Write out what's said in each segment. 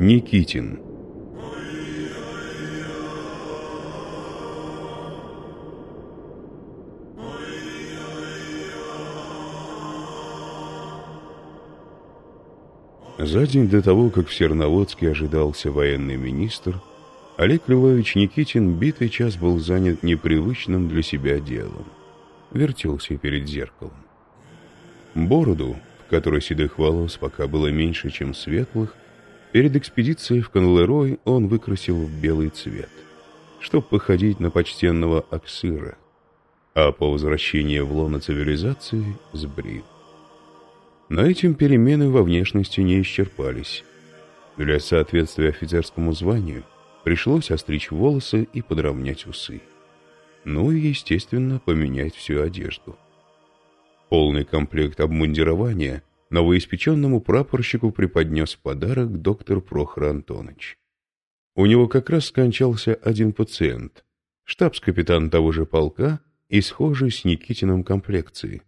Никитин За день до того, как в Серноводске ожидался военный министр, Олег Львович Никитин битый час был занят непривычным для себя делом. Вертелся перед зеркалом. Бороду, в которой седых волос пока было меньше, чем светлых, перед экспедицией в Конлерой он выкрасил в белый цвет, чтобы походить на почтенного Аксыра, а по возвращении в лоно цивилизации сбрил. Но этим перемены во внешности не исчерпались. Для соответствия офицерскому званию – Пришлось остричь волосы и подровнять усы. Ну и, естественно, поменять всю одежду. Полный комплект обмундирования новоиспеченному прапорщику преподнес подарок доктор Прохор Антонович. У него как раз скончался один пациент, штабс-капитан того же полка и схожий с Никитином комплекции.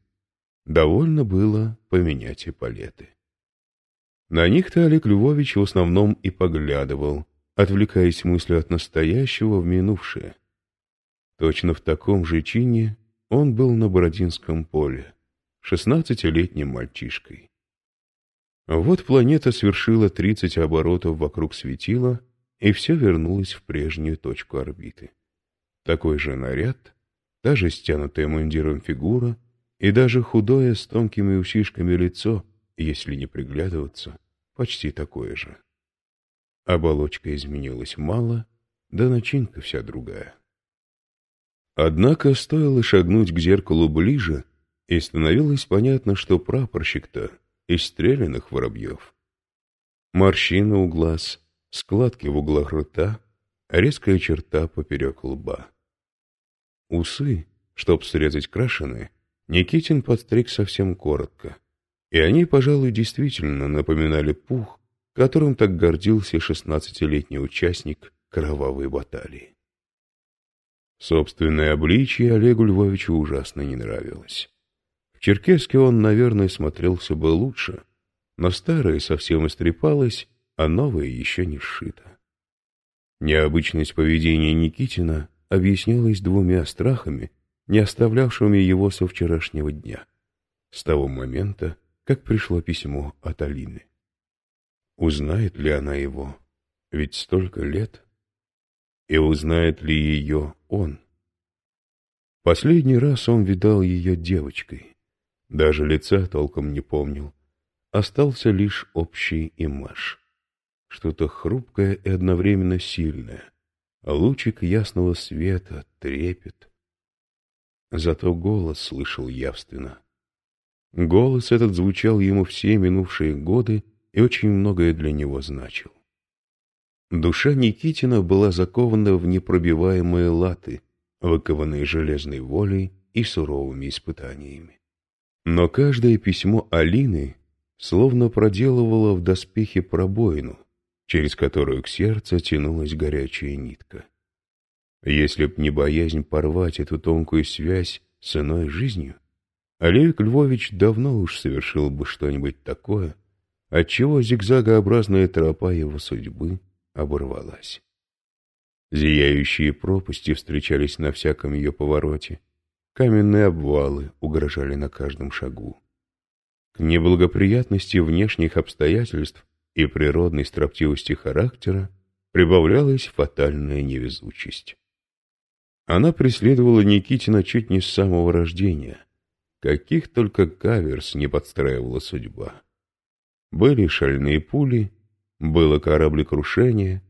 Довольно было поменять эполеты. На них-то Олег Львович в основном и поглядывал, отвлекаясь мыслью от настоящего в минувшее. Точно в таком же чине он был на Бородинском поле, шестнадцатилетним мальчишкой. Вот планета совершила тридцать оборотов вокруг светила, и все вернулось в прежнюю точку орбиты. Такой же наряд, та же стянутая мундиром фигура и даже худое с тонкими усишками лицо, если не приглядываться, почти такое же. Оболочка изменилась мало, да начинка вся другая. Однако стоило шагнуть к зеркалу ближе, и становилось понятно, что прапорщик-то из стрелянных воробьев. Морщины у глаз, складки в углах рта, резкая черта поперек лба. Усы, чтоб срезать крашеные, Никитин подстриг совсем коротко, и они, пожалуй, действительно напоминали пух, которым так гордился шестнадцатилетний участник кровавой баталии. Собственное обличие Олегу Львовичу ужасно не нравилось. В Черкеске он, наверное, смотрелся бы лучше, но старое совсем истрепалось, а новое еще не сшито. Необычность поведения Никитина объяснялась двумя страхами, не оставлявшими его со вчерашнего дня, с того момента, как пришло письмо от Алины. Узнает ли она его? Ведь столько лет. И узнает ли ее он? Последний раз он видал ее девочкой. Даже лица толком не помнил. Остался лишь общий имаж. Что-то хрупкое и одновременно сильное. Лучик ясного света, трепет. Зато голос слышал явственно. Голос этот звучал ему все минувшие годы и очень многое для него значил. Душа Никитина была закована в непробиваемые латы, выкованные железной волей и суровыми испытаниями. Но каждое письмо Алины словно проделывало в доспехе пробоину, через которую к сердцу тянулась горячая нитка. Если б не боязнь порвать эту тонкую связь с иной жизнью, Олег Львович давно уж совершил бы что-нибудь такое, отчего зигзагообразная тропа его судьбы оборвалась. Зияющие пропасти встречались на всяком ее повороте, каменные обвалы угрожали на каждом шагу. К неблагоприятности внешних обстоятельств и природной строптивости характера прибавлялась фатальная невезучесть. Она преследовала Никитина чуть не с самого рождения, каких только каверс не подстраивала судьба. Были шальные пули, было кораблекрушение,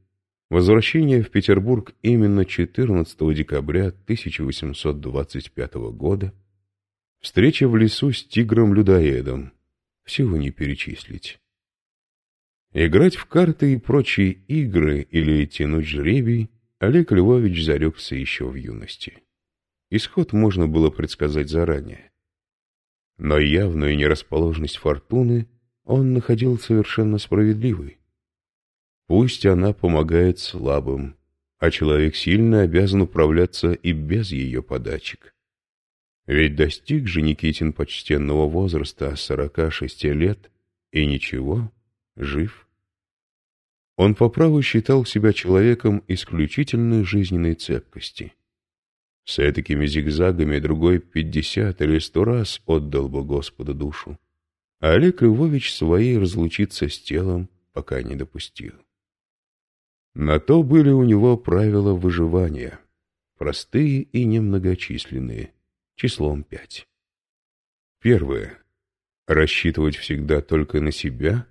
возвращение в Петербург именно 14 декабря 1825 года, встреча в лесу с тигром-людоедом, всего не перечислить. Играть в карты и прочие игры или тянуть жребий Олег Львович зарекся еще в юности. Исход можно было предсказать заранее. Но явную нерасположенность фортуны — он находил совершенно справедливой. Пусть она помогает слабым, а человек сильно обязан управляться и без ее подачек. Ведь достиг же Никитин почтенного возраста сорока шести лет, и ничего, жив. Он по праву считал себя человеком исключительной жизненной цепкости. С этакими зигзагами другой пятьдесят или сто раз отдал бы Господу душу. А Олег Львович своей разлучиться с телом пока не допустил. На то были у него правила выживания, простые и немногочисленные, числом пять. Первое. Рассчитывать всегда только на себя.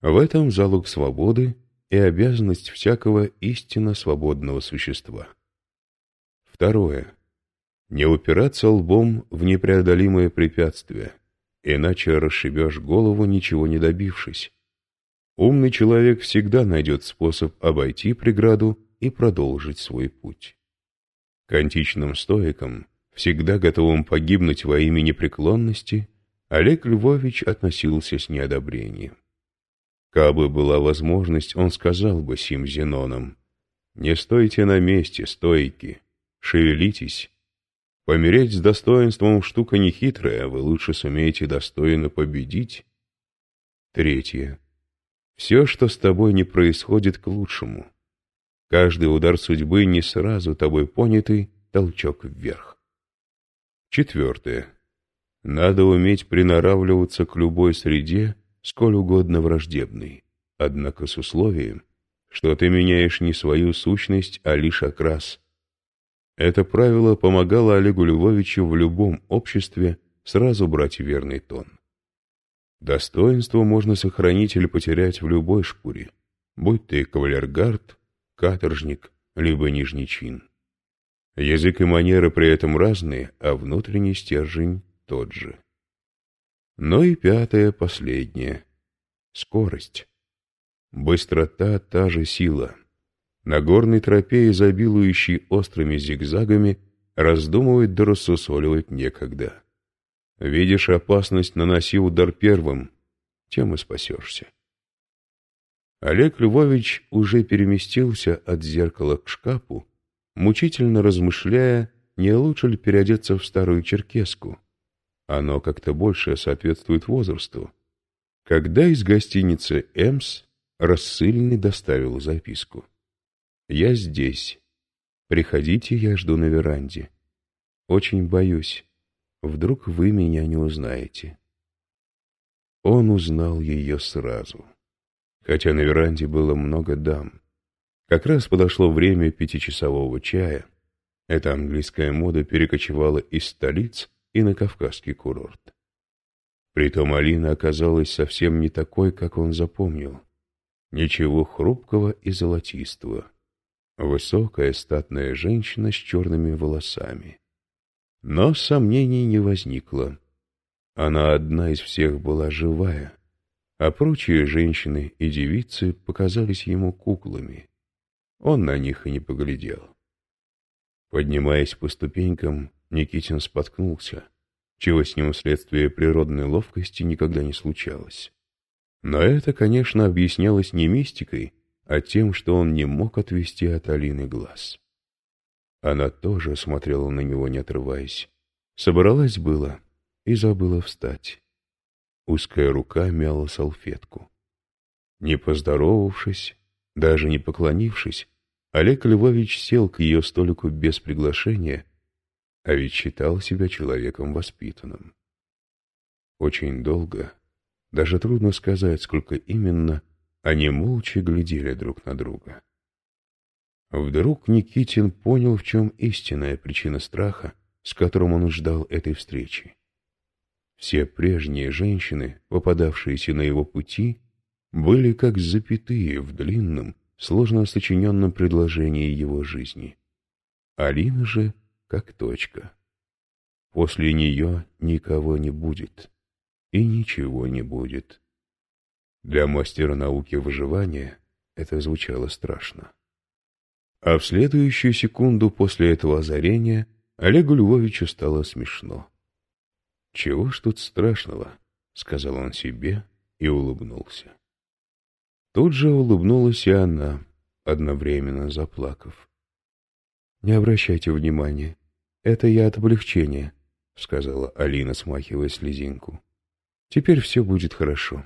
В этом залог свободы и обязанность всякого истинно свободного существа. Второе. Не упираться лбом в непреодолимое препятствие, иначе расшибешь голову, ничего не добившись. Умный человек всегда найдет способ обойти преграду и продолжить свой путь. К античным стоикам, всегда готовым погибнуть во имя непреклонности, Олег Львович относился с неодобрением. Кабы была возможность, он сказал бы сим Зенонам, «Не стойте на месте, стойки, шевелитесь. Помереть с достоинством штука нехитрая, вы лучше сумеете достойно победить». Третье. Все, что с тобой не происходит, к лучшему. Каждый удар судьбы не сразу тобой понятый толчок вверх. Четвертое. Надо уметь приноравливаться к любой среде, сколь угодно враждебной, однако с условием, что ты меняешь не свою сущность, а лишь окрас. Это правило помогало Олегу Львовичу в любом обществе сразу брать верный тон. Достоинство можно сохранить или потерять в любой шкуре, будь ты кавалергард, каторжник, либо нижний чин. Язык и манеры при этом разные, а внутренний стержень тот же. Но и пятое, последнее — скорость. Быстрота — та же сила. На горной тропе, изобилующей острыми зигзагами, раздумывать да рассусоливать некогда. Видишь опасность, наноси удар первым, тем и спасешься. Олег Львович уже переместился от зеркала к шкафу, мучительно размышляя, не лучше ли переодеться в старую черкеску. Оно как-то больше соответствует возрасту. Когда из гостиницы «Эмс» рассыльный доставил записку. «Я здесь. Приходите, я жду на веранде. Очень боюсь. Вдруг вы меня не узнаете. Он узнал ее сразу. Хотя на веранде было много дам. Как раз подошло время пятичасового чая. Эта английская мода перекочевала из столиц и на кавказский курорт. Притом Алина оказалась совсем не такой, как он запомнил. Ничего хрупкого и золотистого. Высокая статная женщина с черными волосами. Но сомнений не возникло. Она одна из всех была живая, а прочие женщины и девицы показались ему куклами. Он на них и не поглядел. Поднимаясь по ступенькам, Никитин споткнулся, чего с ним вследствие природной ловкости никогда не случалось. Но это, конечно, объяснялось не мистикой, а тем, что он не мог отвести от Алины глаз. Она тоже смотрела на него, не отрываясь. Собралась было и забыла встать. Узкая рука мяла салфетку. Не поздоровавшись, даже не поклонившись, Олег Львович сел к ее столику без приглашения, а ведь считал себя человеком воспитанным. Очень долго, даже трудно сказать, сколько именно, они молча глядели друг на друга. Вдруг Никитин понял, в чем истинная причина страха, с которым он ждал этой встречи. Все прежние женщины, попадавшиеся на его пути, были как запятые в длинном, сложно сочиненном предложении его жизни. Алина же как точка. После нее никого не будет, и ничего не будет. Для мастера науки выживания это звучало страшно. А в следующую секунду после этого озарения Олегу Львовичу стало смешно. «Чего ж тут страшного?» — сказал он себе и улыбнулся. Тут же улыбнулась и она, одновременно заплакав. «Не обращайте внимания, это я от облегчения», — сказала Алина, смахивая слезинку. «Теперь все будет хорошо.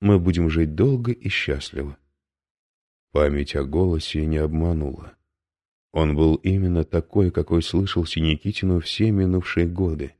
Мы будем жить долго и счастливо. Память о голосе не обманула. Он был именно такой, какой слышал Синикитину все минувшие годы.